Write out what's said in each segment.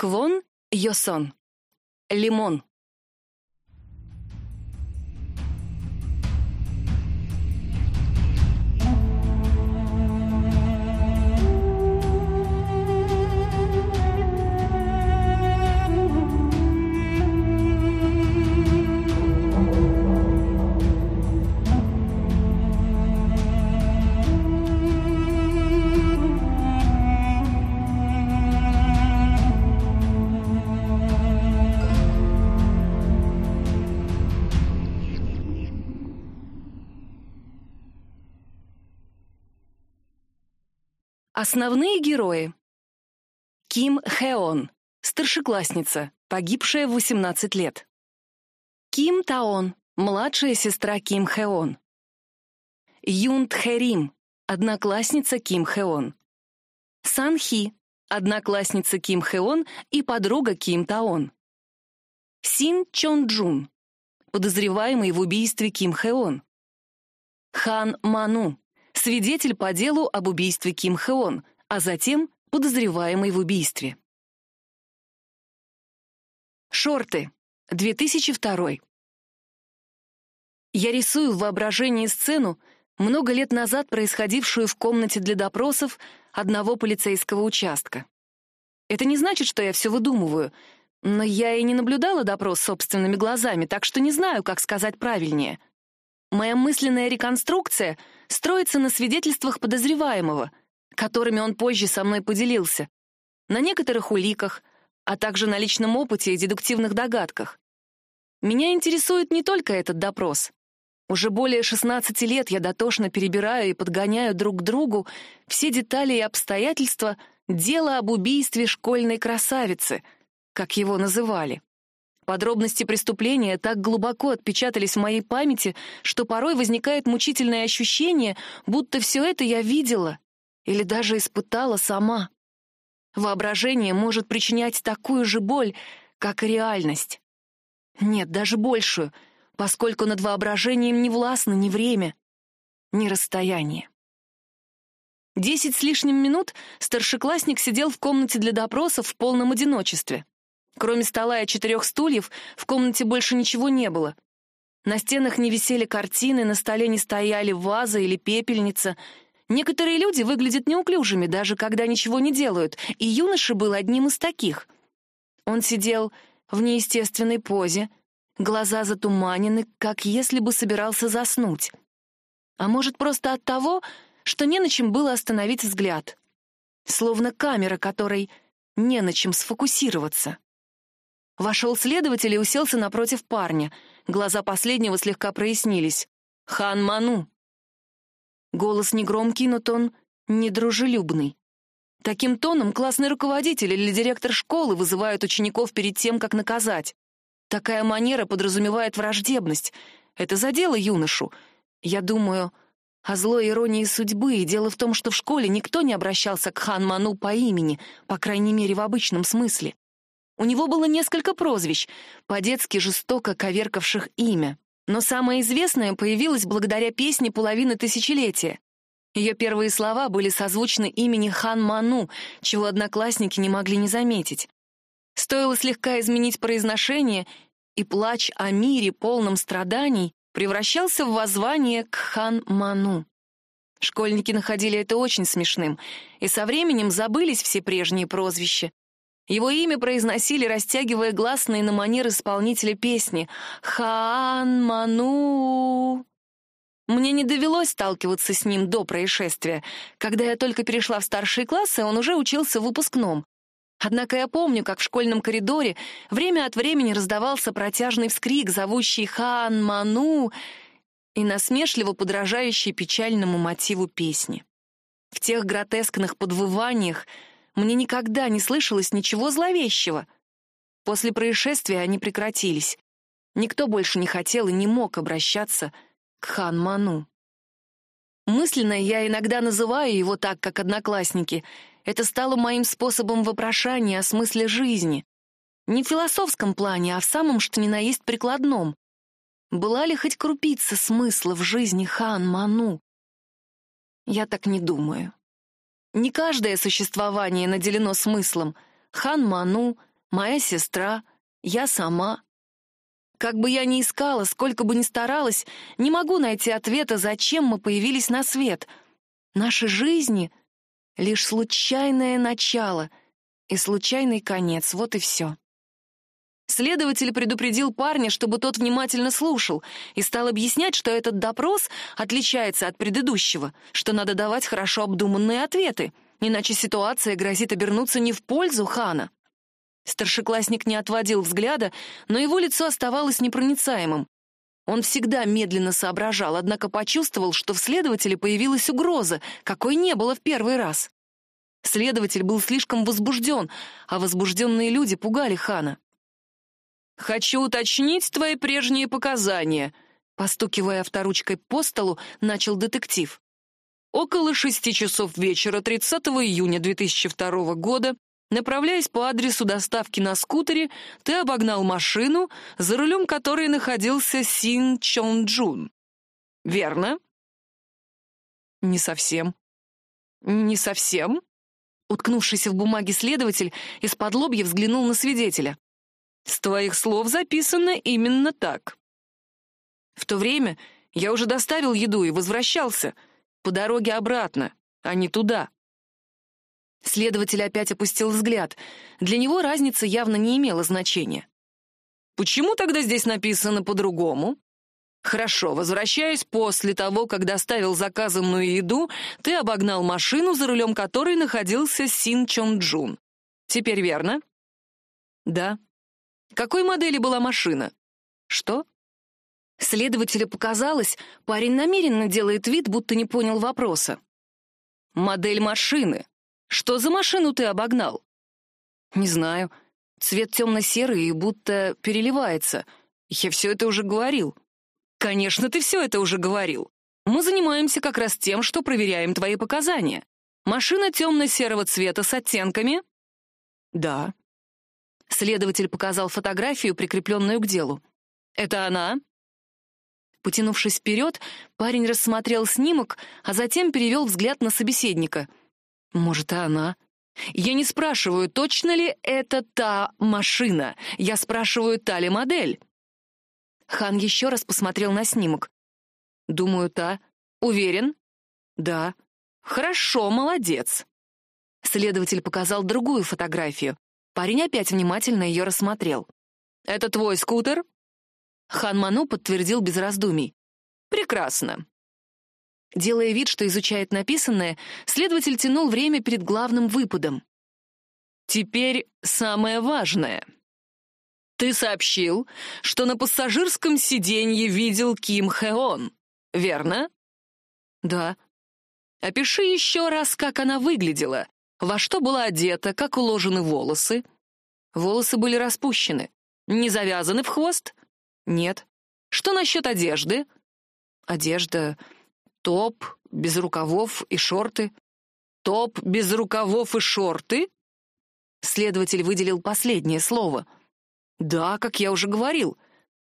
Квон Йосон. Лимон. Основные герои. Ким Хэон, старшеклассница, погибшая в 18 лет. Ким Таон, младшая сестра Ким Хэон. Юн Тхэрим, одноклассница Ким Хэон. Сан Хи, одноклассница Ким Хэон и подруга Ким Таон. Син Чон Джун, подозреваемый в убийстве Ким Хэон. Хан Ману, свидетель по делу об убийстве Ким Хэон, а затем подозреваемый в убийстве. Шорты. 2002. Я рисую в воображении сцену, много лет назад происходившую в комнате для допросов одного полицейского участка. Это не значит, что я все выдумываю, но я и не наблюдала допрос собственными глазами, так что не знаю, как сказать правильнее. Моя мысленная реконструкция строится на свидетельствах подозреваемого, которыми он позже со мной поделился, на некоторых уликах, а также на личном опыте и дедуктивных догадках. Меня интересует не только этот допрос. Уже более 16 лет я дотошно перебираю и подгоняю друг к другу все детали и обстоятельства дела об убийстве школьной красавицы, как его называли. Подробности преступления так глубоко отпечатались в моей памяти, что порой возникает мучительное ощущение, будто все это я видела или даже испытала сама. Воображение может причинять такую же боль, как и реальность. Нет, даже большую, поскольку над воображением не властно ни время, ни расстояние. Десять с лишним минут старшеклассник сидел в комнате для допросов в полном одиночестве. Кроме стола и четырех стульев, в комнате больше ничего не было. На стенах не висели картины, на столе не стояли ваза или пепельница. Некоторые люди выглядят неуклюжими, даже когда ничего не делают, и юноша был одним из таких. Он сидел в неестественной позе, глаза затуманены, как если бы собирался заснуть. А может, просто от того, что не на чем было остановить взгляд. Словно камера, которой не на чем сфокусироваться. Вошел следователь и уселся напротив парня. Глаза последнего слегка прояснились. «Хан Ману». Голос негромкий, но тон недружелюбный. Таким тоном классный руководитель или директор школы вызывают учеников перед тем, как наказать. Такая манера подразумевает враждебность. Это задело юношу. Я думаю о злой иронии судьбы, и дело в том, что в школе никто не обращался к хан Ману по имени, по крайней мере, в обычном смысле. У него было несколько прозвищ, по-детски жестоко коверкавших имя. Но самое известное появилось благодаря песне «Половины тысячелетия». Ее первые слова были созвучны имени Хан Ману, чего одноклассники не могли не заметить. Стоило слегка изменить произношение, и плач о мире, полном страданий, превращался в воззвание к Хан Ману. Школьники находили это очень смешным, и со временем забылись все прежние прозвища, его имя произносили, растягивая гласные на манер исполнителя песни «Хан Ману». Мне не довелось сталкиваться с ним до происшествия. Когда я только перешла в старшие классы, он уже учился в выпускном. Однако я помню, как в школьном коридоре время от времени раздавался протяжный вскрик, зовущий «Хан Ману» и насмешливо подражающий печальному мотиву песни. В тех гротескных подвываниях мне никогда не слышалось ничего зловещего. После происшествия они прекратились. Никто больше не хотел и не мог обращаться к хан Ману. Мысленно я иногда называю его так, как одноклассники. Это стало моим способом вопрошания о смысле жизни. Не в философском плане, а в самом что ни на есть прикладном. Была ли хоть крупица смысла в жизни хан Ману? Я так не думаю. Не каждое существование наделено смыслом. Хан Ману, моя сестра, я сама. Как бы я ни искала, сколько бы ни старалась, не могу найти ответа, зачем мы появились на свет. Наши жизни — лишь случайное начало и случайный конец, вот и все. Следователь предупредил парня, чтобы тот внимательно слушал, и стал объяснять, что этот допрос отличается от предыдущего, что надо давать хорошо обдуманные ответы, иначе ситуация грозит обернуться не в пользу хана. Старшеклассник не отводил взгляда, но его лицо оставалось непроницаемым. Он всегда медленно соображал, однако почувствовал, что в следователе появилась угроза, какой не было в первый раз. Следователь был слишком возбужден, а возбужденные люди пугали хана. «Хочу уточнить твои прежние показания», — постукивая авторучкой по столу, начал детектив. Около шести часов вечера 30 июня 2002 года, направляясь по адресу доставки на скутере, ты обогнал машину, за рулем которой находился Син Чон Джун. Верно? Не совсем. Не совсем? Уткнувшийся в бумаге следователь из-под лобья взглянул на свидетеля. С твоих слов записано именно так. В то время я уже доставил еду и возвращался. По дороге обратно, а не туда. Следователь опять опустил взгляд. Для него разница явно не имела значения. Почему тогда здесь написано по-другому? Хорошо, возвращаясь после того, как доставил заказанную еду, ты обогнал машину, за рулем которой находился Син Чон Джун. Теперь верно? Да. Какой модели была машина? Что? Следователю показалось, парень намеренно делает вид, будто не понял вопроса. Модель машины. Что за машину ты обогнал? Не знаю. Цвет темно-серый и будто переливается. Я все это уже говорил. Конечно, ты все это уже говорил. Мы занимаемся как раз тем, что проверяем твои показания. Машина темно-серого цвета с оттенками? Да. Следователь показал фотографию, прикрепленную к делу. «Это она?» Потянувшись вперед, парень рассмотрел снимок, а затем перевел взгляд на собеседника. «Может, и она?» «Я не спрашиваю, точно ли это та машина. Я спрашиваю, та ли модель?» Хан еще раз посмотрел на снимок. «Думаю, та. Уверен?» «Да». «Хорошо, молодец». Следователь показал другую фотографию. Парень опять внимательно ее рассмотрел. «Это твой скутер?» Хан Ману подтвердил без раздумий. «Прекрасно». Делая вид, что изучает написанное, следователь тянул время перед главным выпадом. «Теперь самое важное. Ты сообщил, что на пассажирском сиденье видел Ким Хэон, верно?» «Да». «Опиши еще раз, как она выглядела, во что была одета, как уложены волосы. Волосы были распущены. Не завязаны в хвост? Нет. Что насчет одежды? Одежда... Топ, без рукавов и шорты. Топ без рукавов и шорты? Следователь выделил последнее слово. Да, как я уже говорил.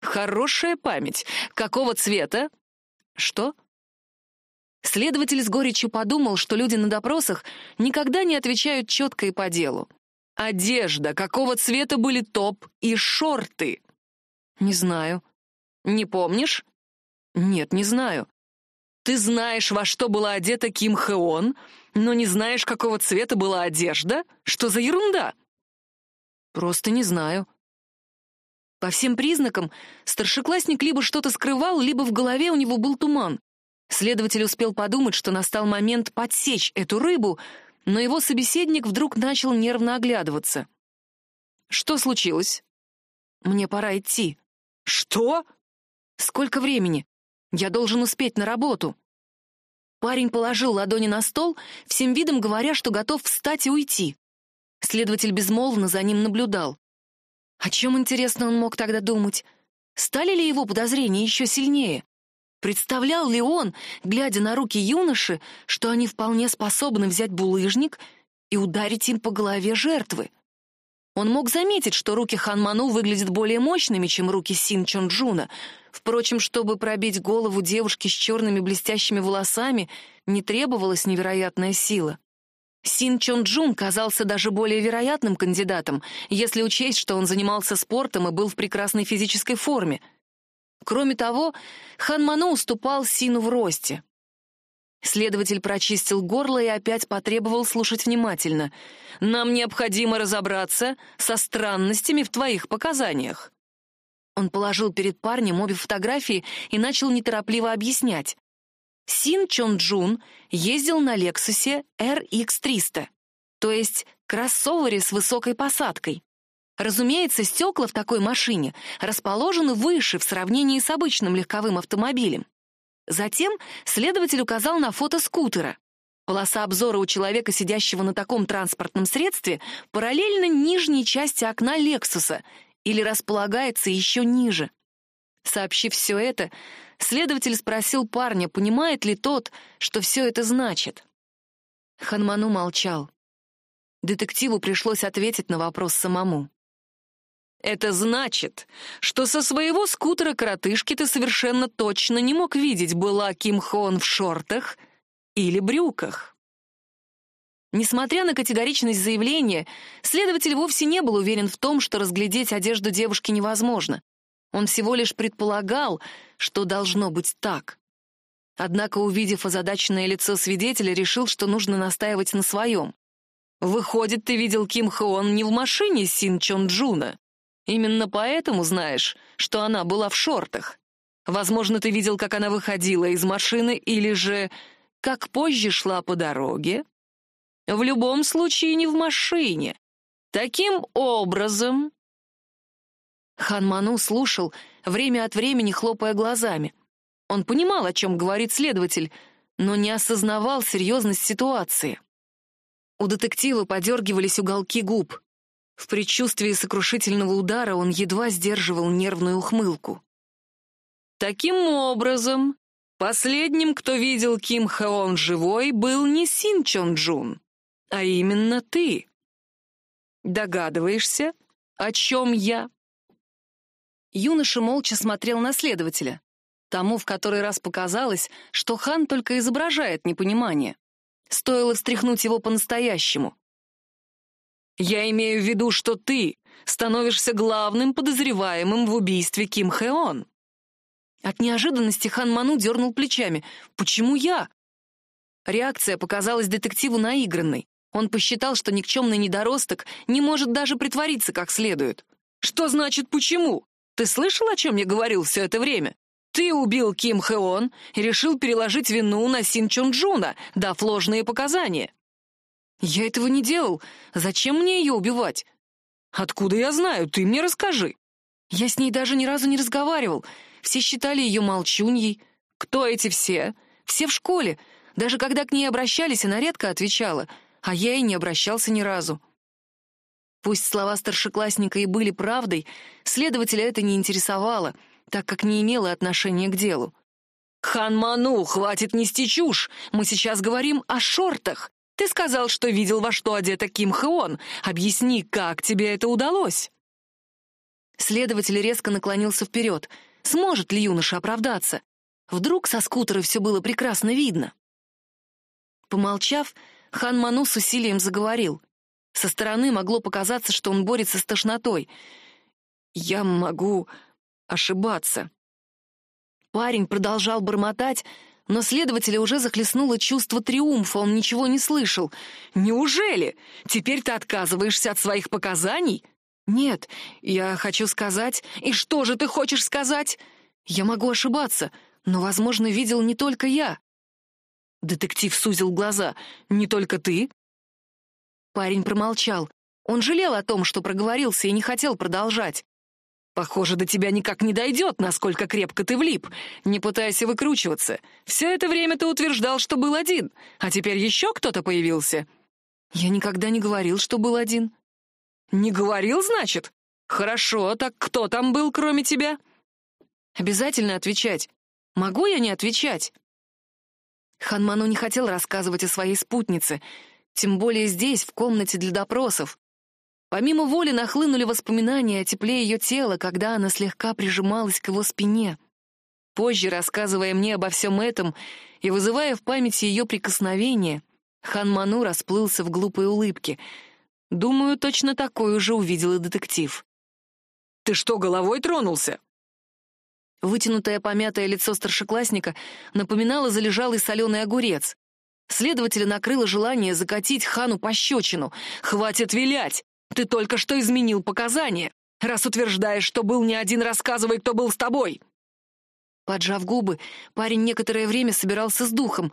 Хорошая память. Какого цвета? Что? Следователь с горечью подумал, что люди на допросах никогда не отвечают четко и по делу. Одежда, какого цвета были топ и шорты? Не знаю. Не помнишь? Нет, не знаю. Ты знаешь, во что была одета Ким Хэон, но не знаешь, какого цвета была одежда? Что за ерунда? Просто не знаю. По всем признакам, старшеклассник либо что-то скрывал, либо в голове у него был туман. Следователь успел подумать, что настал момент подсечь эту рыбу, но его собеседник вдруг начал нервно оглядываться. «Что случилось?» «Мне пора идти». «Что?» «Сколько времени? Я должен успеть на работу». Парень положил ладони на стол, всем видом говоря, что готов встать и уйти. Следователь безмолвно за ним наблюдал. О чем, интересно, он мог тогда думать? Стали ли его подозрения еще сильнее? Представлял ли он, глядя на руки юноши, что они вполне способны взять булыжник и ударить им по голове жертвы? Он мог заметить, что руки Хан Ману выглядят более мощными, чем руки Син Чон Джуна. Впрочем, чтобы пробить голову девушки с черными блестящими волосами, не требовалась невероятная сила. Син Чон Джун казался даже более вероятным кандидатом, если учесть, что он занимался спортом и был в прекрасной физической форме. Кроме того, Хан Ману уступал Сину в росте. Следователь прочистил горло и опять потребовал слушать внимательно. «Нам необходимо разобраться со странностями в твоих показаниях». Он положил перед парнем обе фотографии и начал неторопливо объяснять. Син Чон Джун ездил на Лексусе RX300, то есть кроссовере с высокой посадкой. Разумеется, стекла в такой машине расположены выше в сравнении с обычным легковым автомобилем. Затем следователь указал на фото скутера. Полоса обзора у человека, сидящего на таком транспортном средстве, параллельно нижней части окна Лексуса или располагается еще ниже. Сообщив все это, следователь спросил парня, понимает ли тот, что все это значит. Ханману молчал. Детективу пришлось ответить на вопрос самому. Это значит, что со своего скутера-коротышки ты совершенно точно не мог видеть, была Ким Хон в шортах или брюках. Несмотря на категоричность заявления, следователь вовсе не был уверен в том, что разглядеть одежду девушки невозможно. Он всего лишь предполагал, что должно быть так. Однако, увидев озадаченное лицо свидетеля, решил, что нужно настаивать на своем. «Выходит, ты видел Ким Хон не в машине Син Чон Джуна?» Именно поэтому знаешь, что она была в шортах. Возможно, ты видел, как она выходила из машины, или же как позже шла по дороге. В любом случае не в машине. Таким образом... Хан Ману слушал, время от времени хлопая глазами. Он понимал, о чем говорит следователь, но не осознавал серьезность ситуации. У детектива подергивались уголки губ. В предчувствии сокрушительного удара он едва сдерживал нервную ухмылку. Таким образом, последним, кто видел Ким Хаон живой, был не Син Чон Джун, а именно ты. Догадываешься, о чем я? Юноша молча смотрел на следователя. Тому в который раз показалось, что хан только изображает непонимание. Стоило встряхнуть его по-настоящему. Я имею в виду, что ты становишься главным подозреваемым в убийстве Ким Хэон. От неожиданности Хан Ману дернул плечами. «Почему я?» Реакция показалась детективу наигранной. Он посчитал, что никчемный недоросток не может даже притвориться как следует. «Что значит «почему»? Ты слышал, о чем я говорил все это время? Ты убил Ким Хэон и решил переложить вину на Син Чон Джуна, дав ложные показания. «Я этого не делал. Зачем мне ее убивать?» «Откуда я знаю? Ты мне расскажи». Я с ней даже ни разу не разговаривал. Все считали ее молчуньей. Кто эти все? Все в школе. Даже когда к ней обращались, она редко отвечала, а я и не обращался ни разу. Пусть слова старшеклассника и были правдой, следователя это не интересовало, так как не имело отношения к делу. «Хан Ману, хватит нести чушь! Мы сейчас говорим о шортах! Ты сказал, что видел, во что одета Ким Хэон. Объясни, как тебе это удалось?» Следователь резко наклонился вперед. Сможет ли юноша оправдаться? Вдруг со скутера все было прекрасно видно? Помолчав, хан Ману с усилием заговорил. Со стороны могло показаться, что он борется с тошнотой. «Я могу ошибаться». Парень продолжал бормотать, но следователя уже захлестнуло чувство триумфа, он ничего не слышал. «Неужели? Теперь ты отказываешься от своих показаний?» «Нет, я хочу сказать...» «И что же ты хочешь сказать?» «Я могу ошибаться, но, возможно, видел не только я». Детектив сузил глаза. «Не только ты?» Парень промолчал. Он жалел о том, что проговорился и не хотел продолжать. Похоже, до тебя никак не дойдет, насколько крепко ты влип. Не пытайся выкручиваться. Все это время ты утверждал, что был один, а теперь еще кто-то появился. Я никогда не говорил, что был один. Не говорил, значит? Хорошо, так кто там был, кроме тебя? Обязательно отвечать. Могу я не отвечать? Ханману не хотел рассказывать о своей спутнице, тем более здесь, в комнате для допросов. Помимо воли нахлынули воспоминания о тепле ее тела, когда она слегка прижималась к его спине. Позже, рассказывая мне обо всем этом и вызывая в памяти ее прикосновения, Хан Ману расплылся в глупой улыбке. Думаю, точно такой уже увидел и детектив. «Ты что, головой тронулся?» Вытянутое помятое лицо старшеклассника напоминало залежалый соленый огурец. Следователя накрыло желание закатить хану пощечину. «Хватит вилять! Ты только что изменил показания! Раз утверждаешь, что был не один, рассказывай, кто был с тобой!» Поджав губы, парень некоторое время собирался с духом.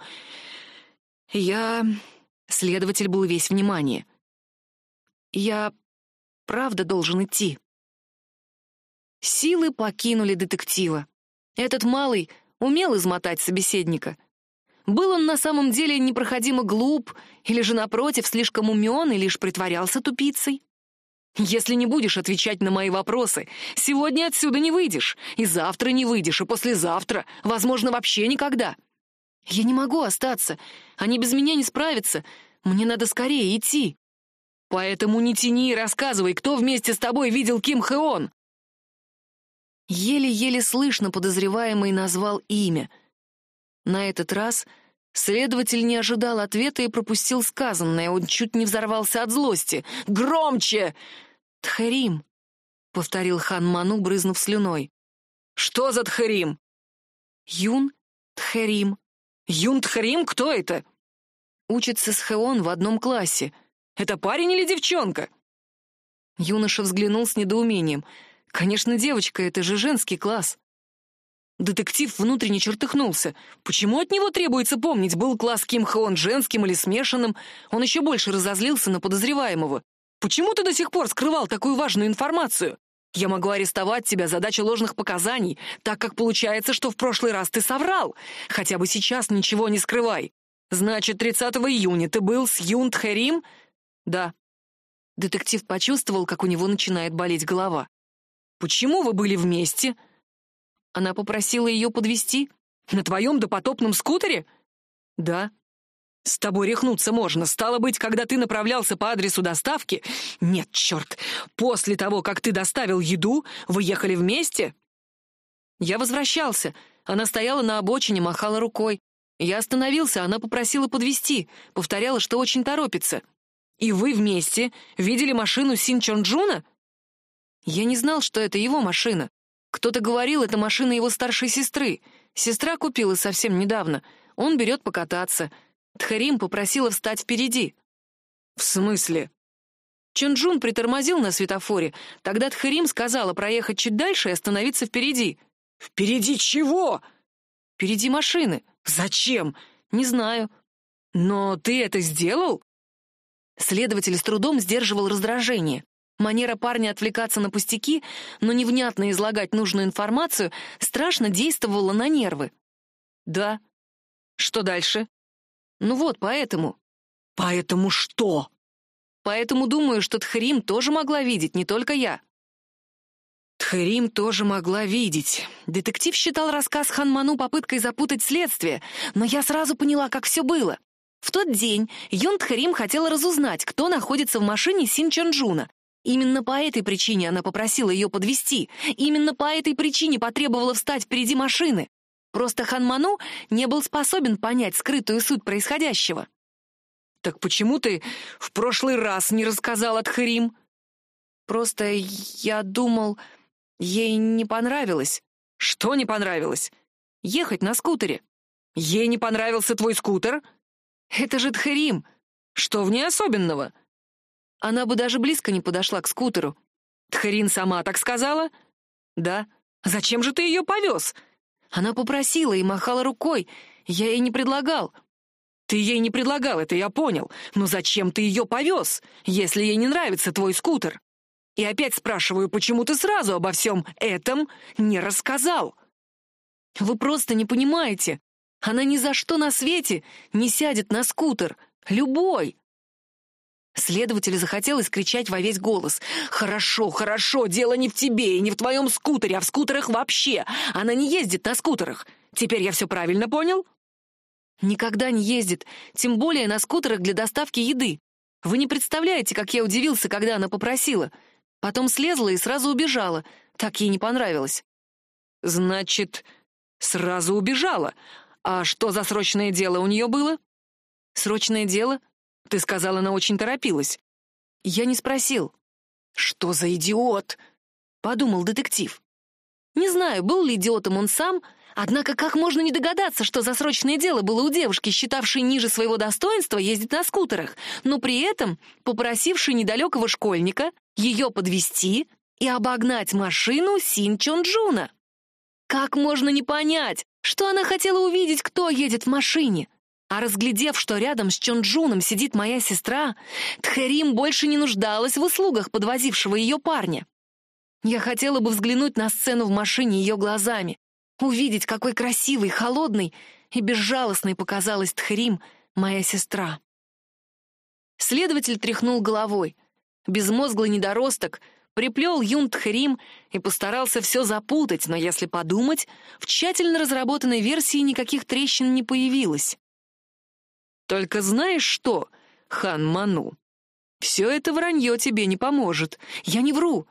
«Я...» Следователь был весь внимание. «Я правда должен идти?» Силы покинули детектива. Этот малый умел измотать собеседника. Был он на самом деле непроходимо глуп, или же, напротив, слишком умен и лишь притворялся тупицей? Если не будешь отвечать на мои вопросы, сегодня отсюда не выйдешь, и завтра не выйдешь, и послезавтра, возможно, вообще никогда. Я не могу остаться, они без меня не справятся, мне надо скорее идти. Поэтому не тяни и рассказывай, кто вместе с тобой видел Ким Хэон. Еле-еле слышно подозреваемый назвал имя. На этот раз следователь не ожидал ответа и пропустил сказанное. Он чуть не взорвался от злости. «Громче!» «Тхарим», — повторил хан Ману, брызнув слюной. «Что за Тхарим?» «Юн Тхарим». «Юн Тхарим? Кто это?» «Учится с Хеон в одном классе. Это парень или девчонка?» Юноша взглянул с недоумением. «Конечно, девочка, это же женский класс». Детектив внутренне чертыхнулся. Почему от него требуется помнить, был класс Ким Хон женским или смешанным? Он еще больше разозлился на подозреваемого. Почему ты до сих пор скрывал такую важную информацию? Я могу арестовать тебя за дачу ложных показаний, так как получается, что в прошлый раз ты соврал. Хотя бы сейчас ничего не скрывай. Значит, 30 июня ты был с Юн Тхэрим? Да. Детектив почувствовал, как у него начинает болеть голова. Почему вы были вместе? Она попросила ее подвести На твоем допотопном скутере? Да. С тобой рехнуться можно. Стало быть, когда ты направлялся по адресу доставки... Нет, черт. После того, как ты доставил еду, вы ехали вместе? Я возвращался. Она стояла на обочине, махала рукой. Я остановился, она попросила подвести, повторяла, что очень торопится. И вы вместе видели машину Син Чонджуна? Я не знал, что это его машина. Кто-то говорил, это машина его старшей сестры. Сестра купила совсем недавно. Он берет покататься — Тхарим попросила встать впереди. В смысле? Чунджун притормозил на светофоре. Тогда Тхарим сказала проехать чуть дальше и остановиться впереди. Впереди чего? Впереди машины. Зачем? Не знаю. Но ты это сделал? Следователь с трудом сдерживал раздражение. Манера парня отвлекаться на пустяки, но невнятно излагать нужную информацию страшно действовала на нервы. Да. Что дальше? Ну вот, поэтому. Поэтому что? Поэтому думаю, что Тхрим тоже могла видеть, не только я. Тхрим тоже могла видеть. Детектив считал рассказ Ханману попыткой запутать следствие, но я сразу поняла, как все было. В тот день Юн Тхрим хотела разузнать, кто находится в машине Син Чонджуна. Именно по этой причине она попросила ее подвести. Именно по этой причине потребовала встать впереди машины. Просто Ханману не был способен понять скрытую суть происходящего. «Так почему ты в прошлый раз не рассказал от Хрим?» «Просто я думал, ей не понравилось». «Что не понравилось?» «Ехать на скутере». «Ей не понравился твой скутер?» «Это же Тхарим. Что в ней особенного?» Она бы даже близко не подошла к скутеру. «Тхарин сама так сказала?» «Да». «Зачем же ты ее повез?» Она попросила и махала рукой. Я ей не предлагал. Ты ей не предлагал, это я понял. Но зачем ты ее повез, если ей не нравится твой скутер? И опять спрашиваю, почему ты сразу обо всем этом не рассказал? Вы просто не понимаете. Она ни за что на свете не сядет на скутер. Любой. Следователю захотелось кричать во весь голос. «Хорошо, хорошо, дело не в тебе и не в твоем скутере, а в скутерах вообще. Она не ездит на скутерах. Теперь я все правильно понял?» «Никогда не ездит, тем более на скутерах для доставки еды. Вы не представляете, как я удивился, когда она попросила. Потом слезла и сразу убежала. Так ей не понравилось». «Значит, сразу убежала. А что за срочное дело у нее было?» Срочное дело? Ты сказала, она очень торопилась. Я не спросил. Что за идиот? Подумал детектив. Не знаю, был ли идиотом он сам, однако как можно не догадаться, что за срочное дело было у девушки, считавшей ниже своего достоинства ездить на скутерах, но при этом попросившей недалекого школьника ее подвести и обогнать машину Син Чон Джуна. Как можно не понять, что она хотела увидеть, кто едет в машине? А разглядев, что рядом с Чонджуном сидит моя сестра, Тхэрим больше не нуждалась в услугах подвозившего ее парня. Я хотела бы взглянуть на сцену в машине ее глазами, увидеть, какой красивой, холодной и безжалостной показалась Тхрим, моя сестра. Следователь тряхнул головой. Безмозглый недоросток приплел Юн Тхрим и постарался все запутать, но если подумать, в тщательно разработанной версии никаких трещин не появилось. «Только знаешь что, хан Ману, все это вранье тебе не поможет. Я не вру,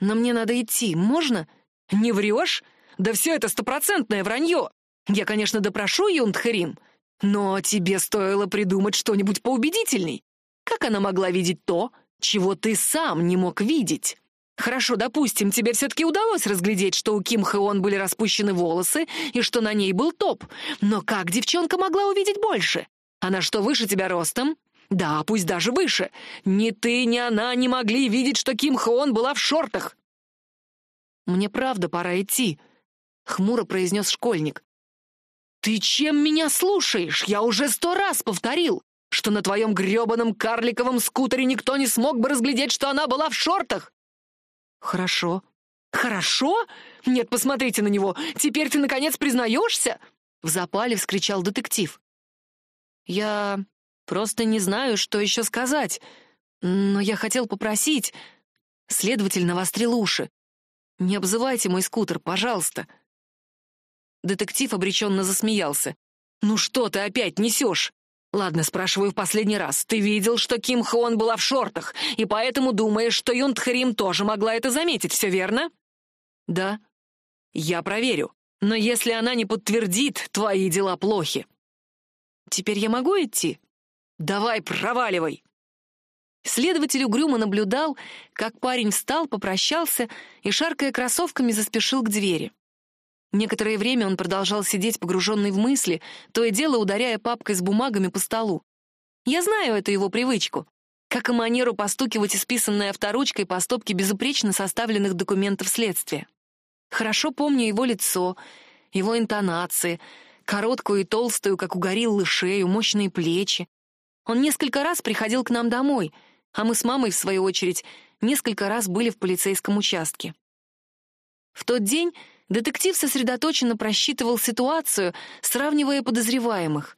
но мне надо идти, можно?» «Не врешь? Да все это стопроцентное вранье. Я, конечно, допрошу Юнтхарим, но тебе стоило придумать что-нибудь поубедительней. Как она могла видеть то, чего ты сам не мог видеть?» Хорошо, допустим, тебе все-таки удалось разглядеть, что у Ким Хэон были распущены волосы и что на ней был топ. Но как девчонка могла увидеть больше? Она что, выше тебя ростом? Да, пусть даже выше. Ни ты, ни она не могли видеть, что Ким Хэон была в шортах. Мне правда пора идти, — хмуро произнес школьник. «Ты чем меня слушаешь? Я уже сто раз повторил, что на твоем гребаном карликовом скутере никто не смог бы разглядеть, что она была в шортах!» «Хорошо». «Хорошо? Нет, посмотрите на него! Теперь ты, наконец, признаешься?» В запале вскричал детектив. «Я просто не знаю, что еще сказать, но я хотел попросить...» Следователь навострил уши. «Не обзывайте мой скутер, пожалуйста». Детектив обреченно засмеялся. «Ну что ты опять несешь? Ладно, спрашиваю в последний раз. Ты видел, что Ким Хон была в шортах, и поэтому думаешь, что Юн Тхарим тоже могла это заметить, все верно?» «Да». «Я проверю. Но если она не подтвердит, твои дела плохи». «Теперь я могу идти?» «Давай, проваливай!» Следователь угрюмо наблюдал, как парень встал, попрощался и, шаркая кроссовками, заспешил к двери. Некоторое время он продолжал сидеть, погруженный в мысли, то и дело ударяя папкой с бумагами по столу. Я знаю эту его привычку, как и манеру постукивать исписанной авторучкой по стопке безупречно составленных документов следствия. Хорошо помню его лицо, его интонации, короткую и толстую, как у гориллы, шею, мощные плечи. Он несколько раз приходил к нам домой, а мы с мамой, в свою очередь, несколько раз были в полицейском участке. В тот день детектив сосредоточенно просчитывал ситуацию, сравнивая подозреваемых.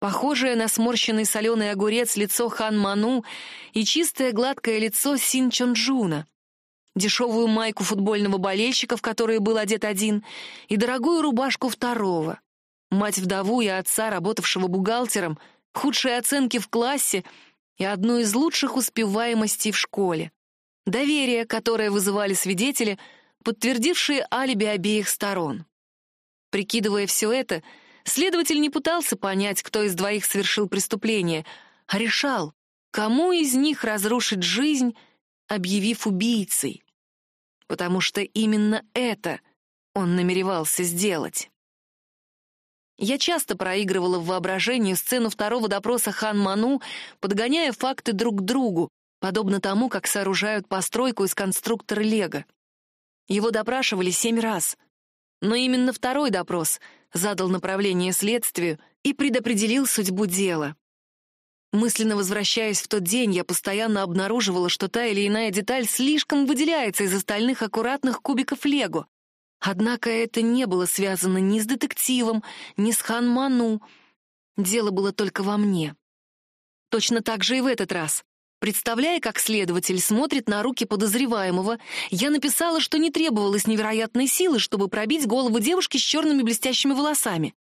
Похожее на сморщенный соленый огурец лицо Хан Ману и чистое гладкое лицо Син Чонджуна. Дешевую майку футбольного болельщика, в которой был одет один, и дорогую рубашку второго. Мать-вдову и отца, работавшего бухгалтером, худшие оценки в классе и одну из лучших успеваемостей в школе. Доверие, которое вызывали свидетели — подтвердившие алиби обеих сторон. Прикидывая все это, следователь не пытался понять, кто из двоих совершил преступление, а решал, кому из них разрушить жизнь, объявив убийцей. Потому что именно это он намеревался сделать. Я часто проигрывала в воображении сцену второго допроса Хан Ману, подгоняя факты друг к другу, подобно тому, как сооружают постройку из конструктора Лего. Его допрашивали семь раз. Но именно второй допрос задал направление следствию и предопределил судьбу дела. Мысленно возвращаясь в тот день, я постоянно обнаруживала, что та или иная деталь слишком выделяется из остальных аккуратных кубиков лего. Однако это не было связано ни с детективом, ни с Хан Ману. Дело было только во мне. Точно так же и в этот раз. Представляя, как следователь смотрит на руки подозреваемого, я написала, что не требовалось невероятной силы, чтобы пробить голову девушки с черными блестящими волосами.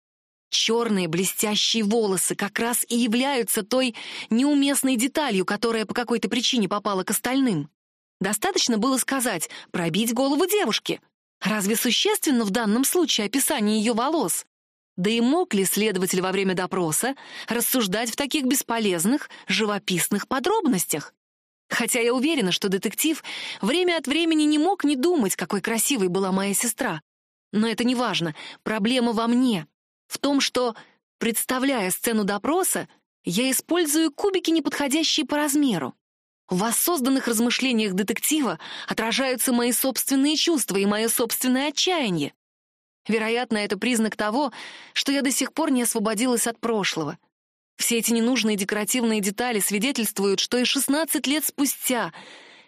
Черные блестящие волосы как раз и являются той неуместной деталью, которая по какой-то причине попала к остальным. Достаточно было сказать «пробить голову девушки». Разве существенно в данном случае описание ее волос? Да и мог ли следователь во время допроса рассуждать в таких бесполезных, живописных подробностях? Хотя я уверена, что детектив время от времени не мог не думать, какой красивой была моя сестра. Но это не важно. Проблема во мне. В том, что, представляя сцену допроса, я использую кубики, неподходящие по размеру. В воссозданных размышлениях детектива отражаются мои собственные чувства и мое собственное отчаяние. Вероятно, это признак того, что я до сих пор не освободилась от прошлого. Все эти ненужные декоративные детали свидетельствуют, что и 16 лет спустя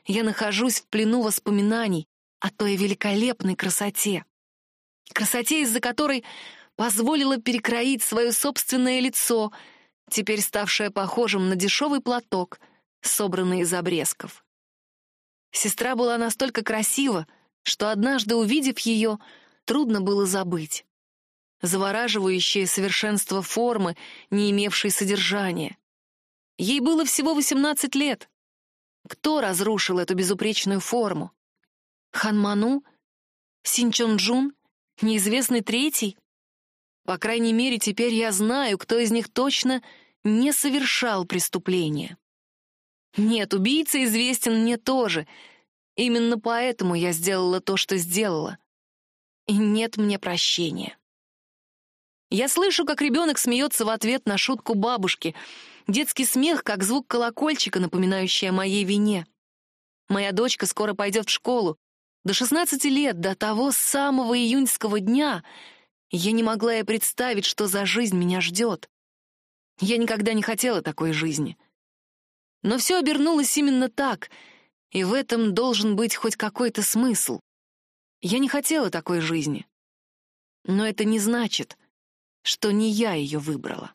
я нахожусь в плену воспоминаний о той великолепной красоте. Красоте, из-за которой позволила перекроить свое собственное лицо, теперь ставшее похожим на дешевый платок, собранный из обрезков. Сестра была настолько красива, что однажды, увидев ее, трудно было забыть. Завораживающее совершенство формы, не имевшей содержания. Ей было всего 18 лет. Кто разрушил эту безупречную форму? Ханману? Синчонджун? Неизвестный третий? По крайней мере, теперь я знаю, кто из них точно не совершал преступления. Нет, убийца известен мне тоже. Именно поэтому я сделала то, что сделала. И нет мне прощения. Я слышу, как ребенок смеется в ответ на шутку бабушки. Детский смех, как звук колокольчика, напоминающий о моей вине. Моя дочка скоро пойдет в школу. До 16 лет, до того самого июньского дня, я не могла и представить, что за жизнь меня ждет. Я никогда не хотела такой жизни. Но все обернулось именно так, и в этом должен быть хоть какой-то смысл. Я не хотела такой жизни. Но это не значит, что не я ее выбрала.